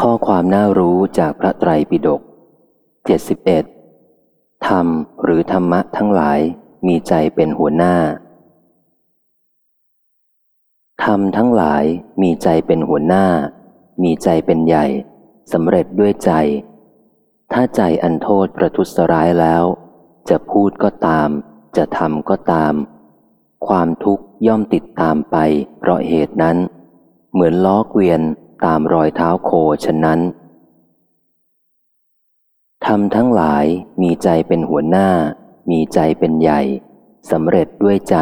ข้อความน่ารู้จากพระไตรปิฎก71 ธรรมหรือธรรมะทั้งหลายมีใจเป็นหัวหน้า ธรรมทั้งหลายมีใจเป็นหัวหน้า มีใจเป็นใหญ่สำเร็จด้วยใจ ถ้าใจอันโทษประทุษร้ายแล้ว จะพูดก็ตาม จะทำก็ตาม ความทุกข์ย่อมติดตามไป เพราะเหตุนั้น เหมือนล้อเกวียน ตามรอยเท้าโคฉะนั้นทำทั้งหลายมีใจเป็นหัวหน้า มีใจเป็นใหญ่สำเร็จด้วยใจ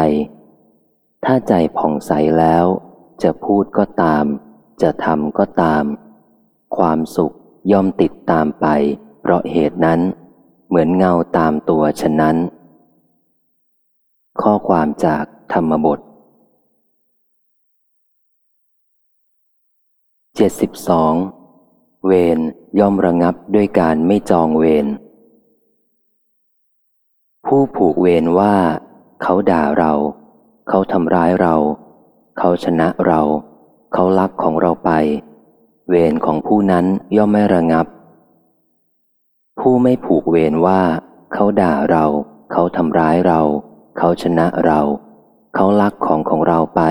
ถ้าใจผ่องใสแล้ว จะพูดก็ตาม จะทำก็ตาม ความสุขย่อมติดตามไป เพราะเหตุนั้น เหมือนเงาตามตัวฉะนั้น ข้อความจากธรรมบท 72 เวรย่อมระงับด้วยการไม่จองเวร ผู้ผูกเวรว่า เขาด่าเรา เขาทำร้ายเรา เขาชนะเรา เขาลักของเราไป เวรของผู้นั้นย่อมไม่ระงับ ผู้ไม่ผูกเวรว่า เขาด่าเรา เขาทำร้ายเรา เขาชนะเรา เขาลักของของเราไป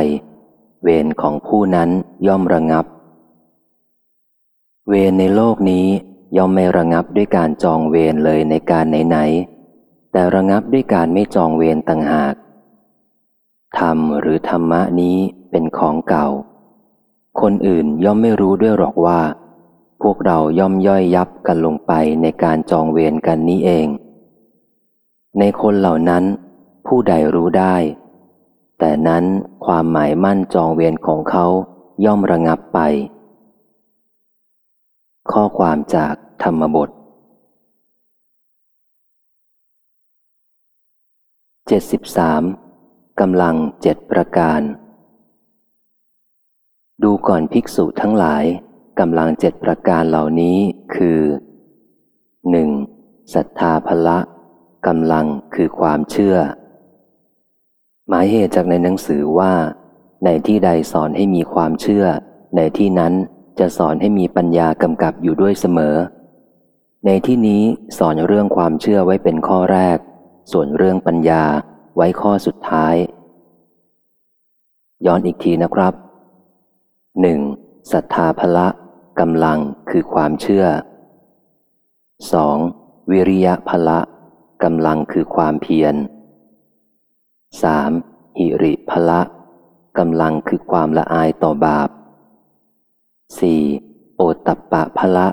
เวรของผู้นั้นย่อมระงับ เวรในโลกนี้ย่อมไม่ระงับด้วยการจองเวรเลยในการไหนๆ แต่ระงับด้วยการไม่จองเวรต่างหาก ธรรมหรือธรรมะนี้เป็นของเก่า คนอื่นย่อมไม่รู้ด้วยหรอกว่า พวกเราย่อมย่อยยับกันลงไปในการจองเวรกันนี้เอง ในคนเหล่านั้น ผู้ใดรู้ได้ แต่นั้นความหมายมั่นจองเวรของเขาย่อมระงับไป ข้อความจากธรรมบท 73กำลังเจ็ดประการ ดูก่อนภิกษุทั้งหลายกำลังเจ็ดประการเหล่านี้คือ 1. ศรัทธาภละกำลังคือความเชื่อ หมายเหตุจากในหนังสือว่า ในที่ใดสอนให้มีความเชื่อ ในที่นั้น จะสอนให้มีปัญญากำกับอยู่ด้วยเสมอ ในที่นี้สอนเรื่องความเชื่อไว้เป็นข้อแรก ส่วนเรื่องปัญญาไว้ข้อสุดท้าย ย้อนอีกทีนะครับหนึ่งศรัทธาภละกำลังคือความเชื่อ 2. วิริยะภละกำลังคือความเพียร 3. หิริภละกำลังคือความละอายต่อบาป 4. โอตัปปะพละ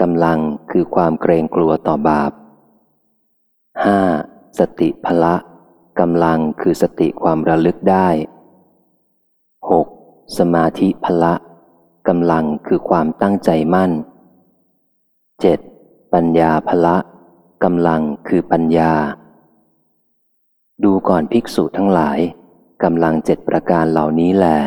กำลังคือความเกรงกลัวต่อบาป 5. สติพละกำลังคือสติความระลึกได้ 6. สมาธิพละกำลังคือความตั้งใจมั่น 7. ปัญญาพละกำลังคือปัญญา ดูก่อนภิกษุทั้งหลายกำลังเจ็ดประการเหล่านี้แหละ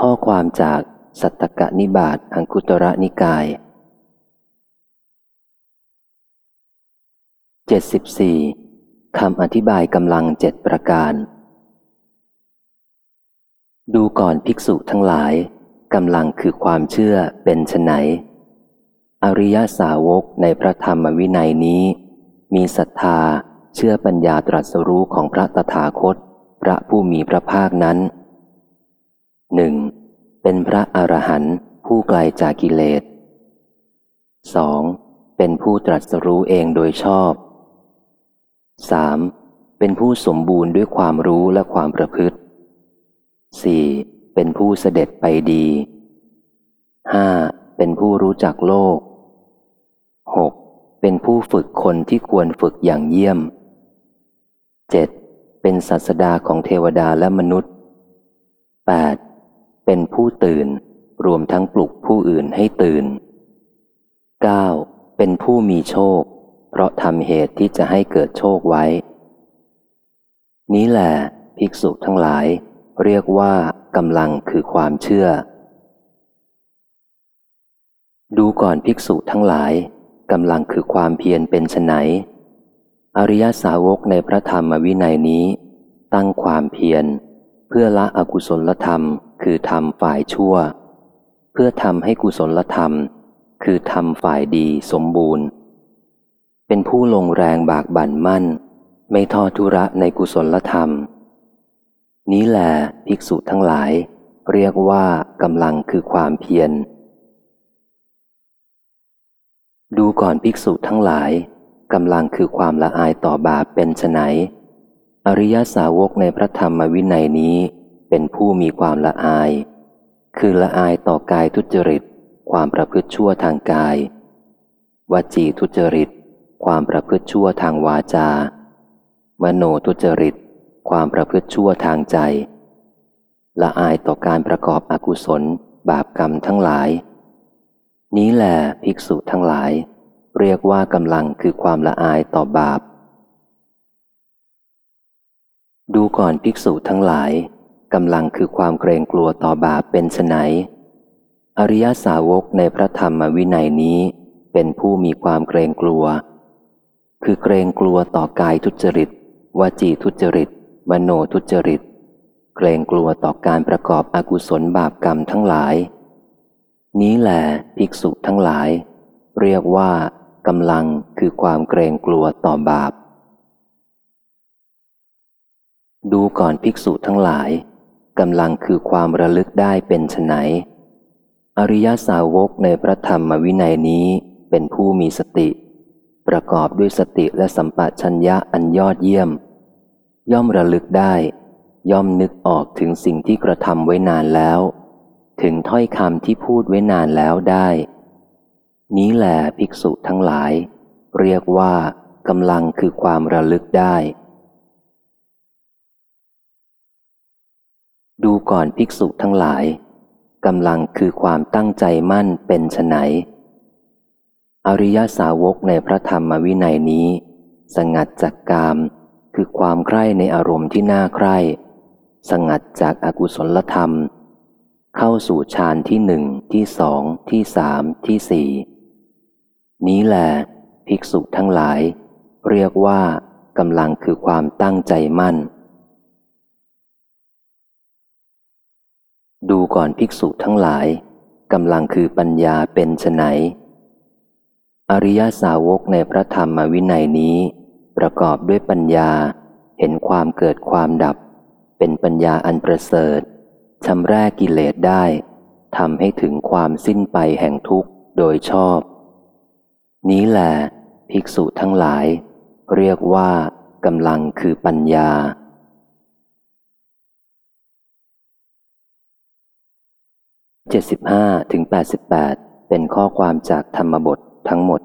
ข้อความจากสัตตกนิบาตอังคุตระนิกาย 74คำอธิบายกำลังเจ็ดประการ ดูก่อนภิกษุทั้งหลายกำลังคือความเชื่อเป็นไฉนอริยสาวกในพระธรรมวินัยนี้ มีศรัทธาเชื่อปัญญาตรัสรู้ของพระตถาคต พระผู้มีพระภาคนั้น หนึ่งเป็นพระอรหันต์ผู้ไกลจากกิเลสสองเป็นผู้ตรัสรู้เองโดยชอบสามเป็นผู้สมบูรณ์ด้วยความรู้และความประพฤติสี่เป็นผู้เสด็จไปดีห้าเป็นผู้รู้จักโลกหกเป็นผู้ฝึกคนที่ควรฝึกอย่างเยี่ยมเจ็ดเป็นศาสดาของเทวดาและมนุษย์แปด เป็นผู้ตื่น รวมทั้งปลุกผู้อื่นให้ตื่น 9. เป็นผู้มีโชค เพราะทำเหตุที่จะให้เกิดโชคไว้ นี้แหละภิกษุทั้งหลาย เรียกว่ากำลังคือความเชื่อ ดูก่อนภิกษุทั้งหลายกำลังคือความเพียรเป็นไนอริยสาวกในพระธรรมวินัยนี้ ตั้งความเพียร เพื่อละอกุศลธรรม คือทำฝ่ายชั่ว เพื่อทำให้กุศลธรรม คือทำฝ่ายดีสมบูรณ์ เป็นผู้ลงแรงบากบั่นมั่น ไม่ทอดทุระในกุศลธรรม นี้แหละภิกษุทั้งหลาย เรียกว่ากำลังคือความเพียรดูก่อนภิกษุทั้งหลายกำลังคือความละอายต่อบาปเป็นไนอริยสาวกในพระธรรมวินัยนี้ เป็นผู้มีความละอาย คือละอายต่อกายทุจริต ความประพฤติชั่วทางกาย วจีทุจริต ความประพฤติชั่วทางวาจา มโนทุจริต ความประพฤติชั่วทางใจ ละอายต่อการประกอบอกุศล บาปกรรมทั้งหลาย นี้แหละภิกษุทั้งหลาย เรียกว่ากำลังคือความละอายต่อบาปดูก่อนภิกษุทั้งหลาย กำลังคือความเกรงกลัวต่อบาปเป็นไนอริยสาวกในพระธรรมวินัยนี้ เป็นผู้มีความเกรงกลัว คือเกรงกลัวต่อกายทุจริตวจีทุจริต มโนทุจริต เกรงกลัวต่อการประกอบอกุศลบาปกรรมทั้งหลาย นี้แหละภิกษุทั้งหลาย เรียกว่ากำลังคือความเกรงกลัวต่อบาป ดูก่อนภิกษุทั้งหลาย กำลังคือความระลึกได้เป็นไฉนอริยสาวกในพระธรรมวินัยนี้เป็นผู้มีสติ ประกอบด้วยสติและสัมปชัญญะอันยอดเยี่ยม ย่อมระลึกได้ ย่อมนึกออกถึงสิ่งที่กระทำไว้นานแล้ว ถึงถ้อยคำที่พูดไว้นานแล้วได้ นี้แหละภิกษุทั้งหลาย เรียกว่ากำลังคือความระลึกได้ ดูก่อนภิกษุทั้งหลายกำลังคือความตั้งใจมั่นเป็นไฉนอริยสาวกในพระธรรมวินัยนี้ สงัดจากกาม คือความใคร่ในอารมณ์ที่น่าใคร่ สงัดจากอากุศลธรรม เข้าสู่ฌานที่หนึ่งที่สองที่สามที่สี่นี้แหละภิกษุทั้งหลาย เรียกว่ากำลังคือความตั้งใจมั่น ดูก่อนภิกษุทั้งหลายกำลังคือปัญญาเป็นไฉนอริยสาวกในพระธรรมวินัยนี้ ประกอบด้วยปัญญาเห็นความเกิดความดับ เป็นปัญญาอันประเสริฐชำแรกกิเลสได้ทำให้ถึงความสิ้นไปแห่งทุกข์โดยชอบ นี้แหละภิกษุทั้งหลาย เรียกว่ากำลังคือปัญญา 75ถึง88 เป็นข้อความจากธรรมบททั้งหมด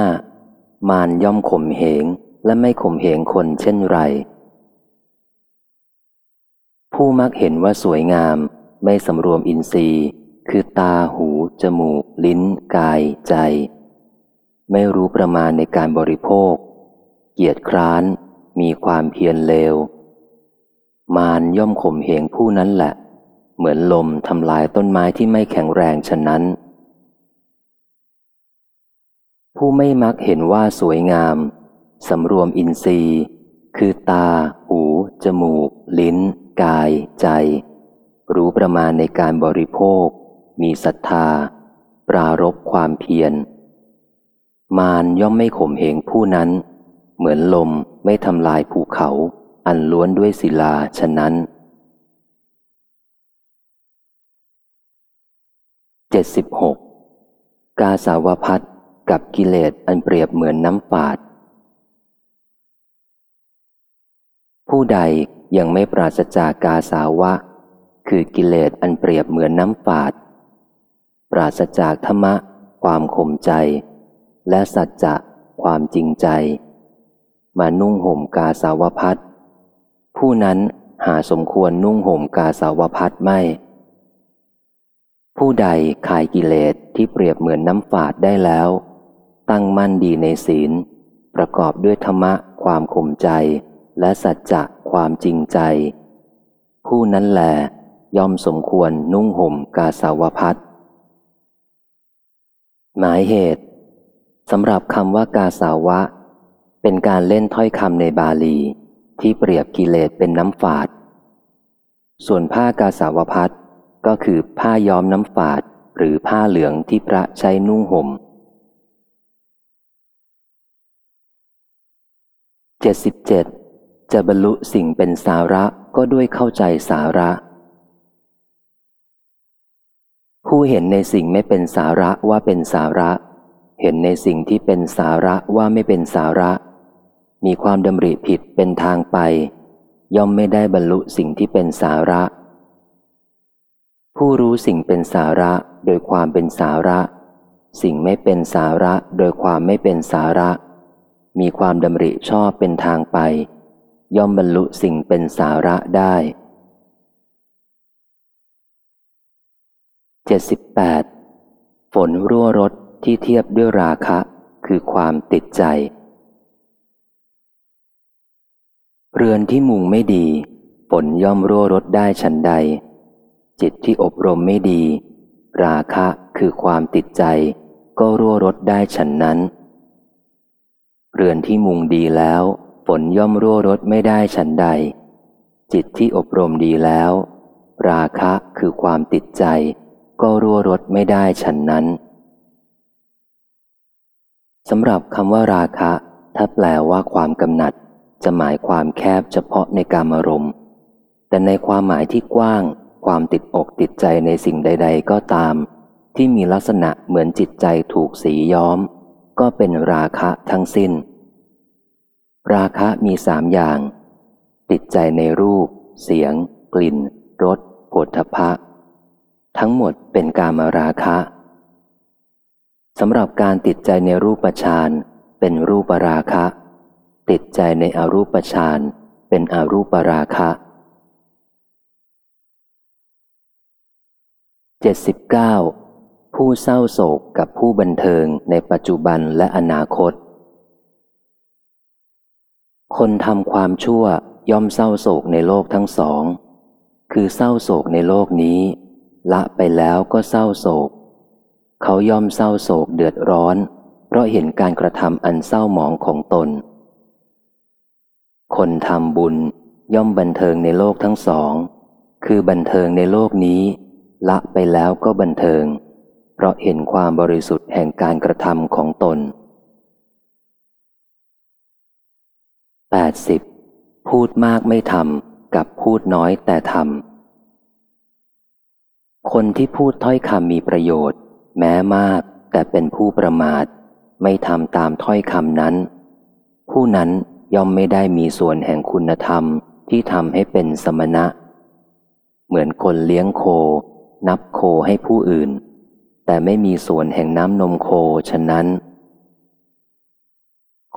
75 มารย่อมข่มเหงและไม่ข่มเหงคนเช่นไร ผู้มักเห็นว่าสวยงามไม่สำรวมอินทรีย์ คือตาหู จมูก ลิ้น กาย ใจ ไม่รู้ประมาณในการบริโภค เกียรติคร้าน มีความเพียรเลว มารย่อมข่มเหงผู้นั้นแหละ เหมือนลมทำลายต้นไม้ที่ไม่แข็งแรงฉะนั้น ผู้ไม่มักเห็นว่าสวยงาม สำรวมอินทรีย์ คือตา หู จมูก ลิ้น กาย ใจ รู้ประมาณในการบริโภค มีศรัทธา ปรารบความเพียร มารย่อมไม่ข่มเหงผู้นั้น เหมือนลมไม่ทำลายภูเขา อันล้วนด้วยศิลาฉะนั้น 76. กาสาวพัดกับกิเลสอันเปรียบเหมือนน้ำฝาด ผู้ใดยังไม่ปราศจากกาสาวะ คือกิเลสอันเปรียบเหมือนน้ำฝาด ปราศจากธรรมะ ความข่มใจ และสัจจะความจริงใจ มานุ่งห่มกาสาวพัด ผู้นั้นหาสมควรนุ่งห่มกาสาวพัดไม่ ผู้ใดขายกิเลสที่เปรียบเหมือนน้ำฝาดได้แล้ว ตั้งมั่นดีในศีล ประกอบด้วยธรรมะความข่มใจ และสัจจะความจริงใจ ผู้นั้นแหลย่อมสมควรนุ่งห่มกาสาวพัดหมายเหตุสำหรับคำว่ากาสาวะ เป็นการเล่นถ้อยคำในบาลี ที่เปรียบกิเลสเป็นน้ำฝาด ส่วนผ้ากาสาวพัดก็คือผ้าย้อมน้ำฝาดหรือผ้าเหลืองที่พระใช้นุ่งห่มเจ็ดสิบเจ็ดจะบรรลุสิ่งเป็นสาระก็ด้วยเข้าใจสาระ ผู้เห็นในสิ่งไม่เป็นสาระว่าเป็นสาระ เห็นในสิ่งที่เป็นสาระว่าไม่เป็นสาระ มีความดำริผิดเป็นทางไป ย่อมไม่ได้บรรลุสิ่งที่เป็นสาระ ผู้รู้สิ่งเป็นสาระโดยความเป็นสาระ สิ่งไม่เป็นสาระโดยความไม่เป็นสาระ มีความดำริชอบเป็นทางไป ย่อมบรรลุสิ่งเป็นสาระได้ 78. ฝนรั่วรถที่เทียบด้วยราคะ คือความติดใจ เรือนที่มุงไม่ดีฝนย่อมรั่วรถได้ฉันใด จิตที่อบรมไม่ดี ราคะคือความติดใจ ก็รั่วรถได้ฉันนั้น เรือนที่มุงดีแล้วฝนย่อมรั่วรถไม่ได้ฉันใด จิตที่อบรมดีแล้ว ราคะคือความติดใจ ก็รั่วรถไม่ได้ฉันนั้นสำหรับคำว่าราคะ ถ้าแปลว่าความกำหนัด จะหมายความแคบเฉพาะในการอารมณ์ แต่ในความหมายที่กว้าง ความติดอกติดใจในสิ่งใด ๆ ก็ตาม ที่มีลักษณะเหมือนจิตใจถูกสีย้อม ก็เป็นราคะทั้งสิ้น ราคะมีสามอย่าง ติดใจในรูป เสียง กลิ่นรสผลทพะ ทั้งหมดเป็นการมาราคะสำหรับการติดใจในรูปฌานเป็นรูปราคะ ติดใจในอรูปฌานเป็นอรูปราคะ 79. ผู้เศร้าโศกกับผู้บันเทิงในปัจจุบันและอนาคต คนทำความชั่วย่อมเศร้าโศกในโลกทั้งสอง คือเศร้าโศกในโลกนี้ ละไปแล้วก็เศร้าโศก เขาย่อมเศร้าโศกเดือดร้อน เพราะเห็นการกระทำอันเศร้าหมองของตน คนทำบุญย่อมบันเทิงในโลกทั้งสอง คือบันเทิงในโลกนี้ ละไปแล้วก็บันเทิง เพราะเห็นความบริสุทธิ์แห่งการกระทำของตน 80. พูดมากไม่ทำกับพูดน้อยแต่ทำคนที่พูดถ้อยคำมีประโยชน์ แม้มากแต่เป็นผู้ประมาท ไม่ทำตามถ้อยคำนั้น ผู้นั้น ย่อมไม่ได้มีส่วนแห่งคุณธรรมที่ทำให้เป็นสมณะ เหมือนคนเลี้ยงโค นับโคให้ผู้อื่น แต่ไม่มีส่วนแห่งน้ำนมโคฉะนั้น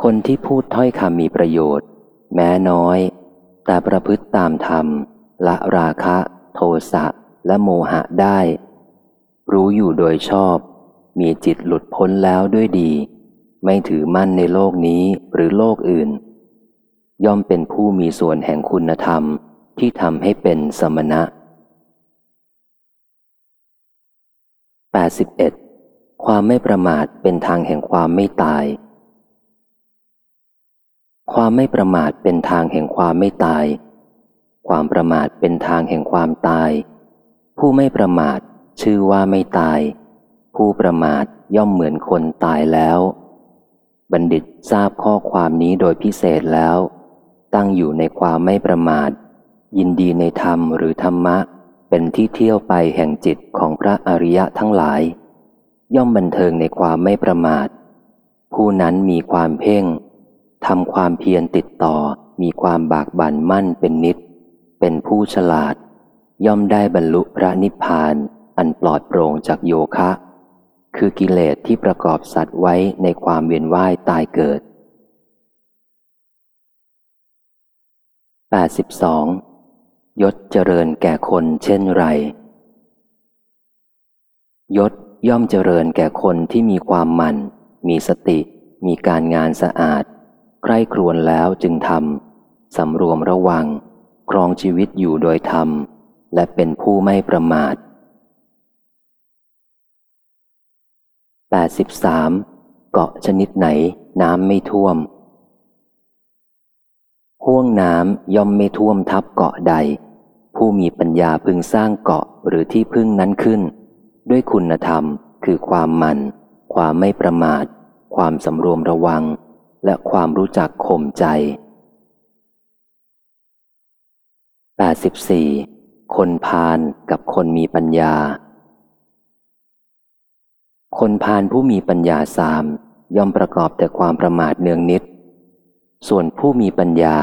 คนที่พูดถ้อยคำมีประโยชน์ แม้น้อย แต่ประพฤติตามธรรม ละราคะ โทสะและโมหะได้ รู้อยู่โดยชอบ มีจิตหลุดพ้นแล้วด้วยดี ไม่ถือมั่นในโลกนี้หรือโลกอื่น ย่อมเป็นผู้มีส่วนแห่งคุณธรรมที่ทำให้เป็นสมณะ 81. ความไม่ประมาทเป็นทางแห่งความไม่ตาย ความไม่ประมาทเป็นทางแห่งความไม่ตาย ความประมาทเป็นทางแห่งความตาย ผู้ไม่ประมาทชื่อว่าไม่ตาย ผู้ประมาทย่อมเหมือนคนตายแล้ว บัณฑิตทราบข้อความนี้โดยพิเศษแล้ว ตั้งอยู่ในความไม่ประมาท ยินดีในธรรมหรือธรรมะ เป็นที่เที่ยวไปแห่งจิตของพระอริยะทั้งหลาย ย่อมบันเทิงในความไม่ประมาท ผู้นั้นมีความเพ่งทำความเพียรติดต่อมีความบากบั่นมั่นเป็นนิด เป็นผู้ฉลาด ย่อมได้บรรลุพระนิพพานอันปลอดโปร่งจากโยคะ คือกิเลสที่ประกอบสัตว์ไว้ในความเวียนว่ายตายเกิด 82. ยศเจริญแก่คนเช่นไร ยศย่อมเจริญแก่คนที่มีความมั่น มีสติ มีการงานสะอาด ใคร่ครวญแล้วจึงทำสำรวมระวัง ครองชีวิตอยู่โดยธรรม และเป็นผู้ไม่ประมาท 83. เกาะชนิดไหนน้ำไม่ท่วม ห่วงน้ำย่อมไม่ท่วมทับเกาะใด ผู้มีปัญญาพึงสร้างเกาะหรือที่พึ่งนั้นขึ้น ด้วยคุณธรรมคือความมัน ความไม่ประมาท ความสำรวมระวัง และความรู้จักข่มใจ 84. คนพาลกับคนมีปัญญา คนพาลผู้มีปัญญาสามย่อมประกอบแต่ความประมาทเนืองนิด ส่วนผู้มีปัญญา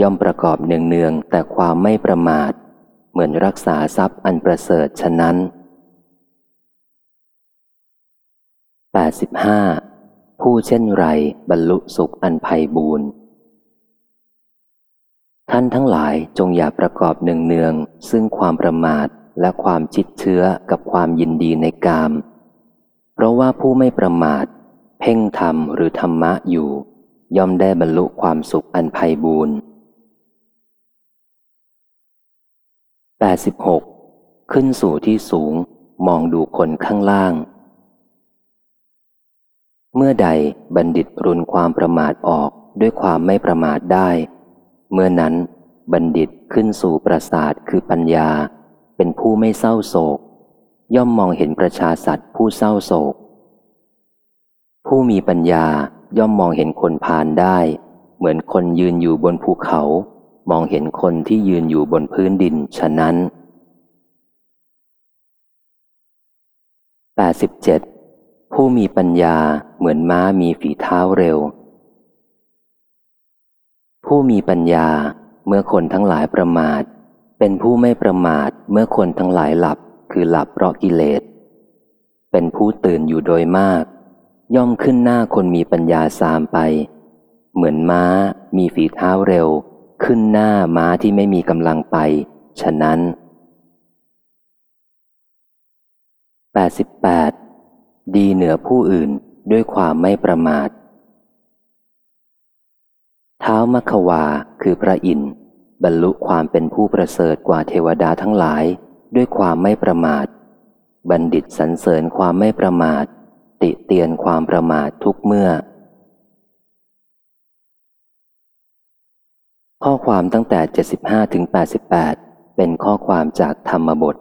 ย่อมประกอบเนืองเนืองแต่ความไม่ประมาท เหมือนรักษาทรัพย์อันประเสริฐฉะนั้น 85. ผู้เช่นไรบรรลุสุขอันไพ่บูรณ์ท่านทั้งหลายจงอย่าประกอบเนืองเนืองซึ่งความประมาทและความจิตเชื้อกับความยินดีในกาม เพราะว่าผู้ไม่ประมาท เพ่งธรรมหรือธรรมะอยู่ ย่อมได้บรรลุความสุขอันไพ่บูรณ์ 86. ขึ้นสู่ที่สูงมองดูคนข้างล่าง เมื่อใดบัณฑิตรุนความประมาทออกด้วยความไม่ประมาทได้ เมื่อนั้นบัณฑิตขึ้นสู่ประสาทคือปัญญา เป็นผู้ไม่เศร้าโศก ย่อมมองเห็นประชาสัตว์ผู้เศร้าโศก ผู้มีปัญญา ย่อมมองเห็นคนพานได้ เหมือนคนยืนอยู่บนภูเขา มองเห็นคนที่ยืนอยู่บนพื้นดินฉะนั้น 87. ผู้มีปัญญาเหมือนม้ามีฝีเท้าเร็ว ผู้มีปัญญาเมื่อคนทั้งหลายประมาท เป็นผู้ไม่ประมาทเมื่อคนทั้งหลายหลับคือหลับเพราะกิเลส เป็นผู้ตื่นอยู่โดยมาก ย่อมขึ้นหน้าคนมีปัญญาสามไป เหมือนม้ามีฝีเท้าเร็ว ขึ้นหน้าม้าที่ไม่มีกำลังไป ฉะนั้น 88. ดีเหนือผู้อื่นด้วยความไม่ประมาท เท้ามัควาคือพระอินทร์บรรลุความเป็นผู้ประเสริฐกว่าเทวดาทั้งหลาย ด้วยความไม่ประมาท บัณฑิตสรรเสริญความไม่ประมาท ติเตียนความประมาททุกเมื่อ ข้อความตั้งแต่ 75ถึง88 เป็นข้อความจากธรรมบท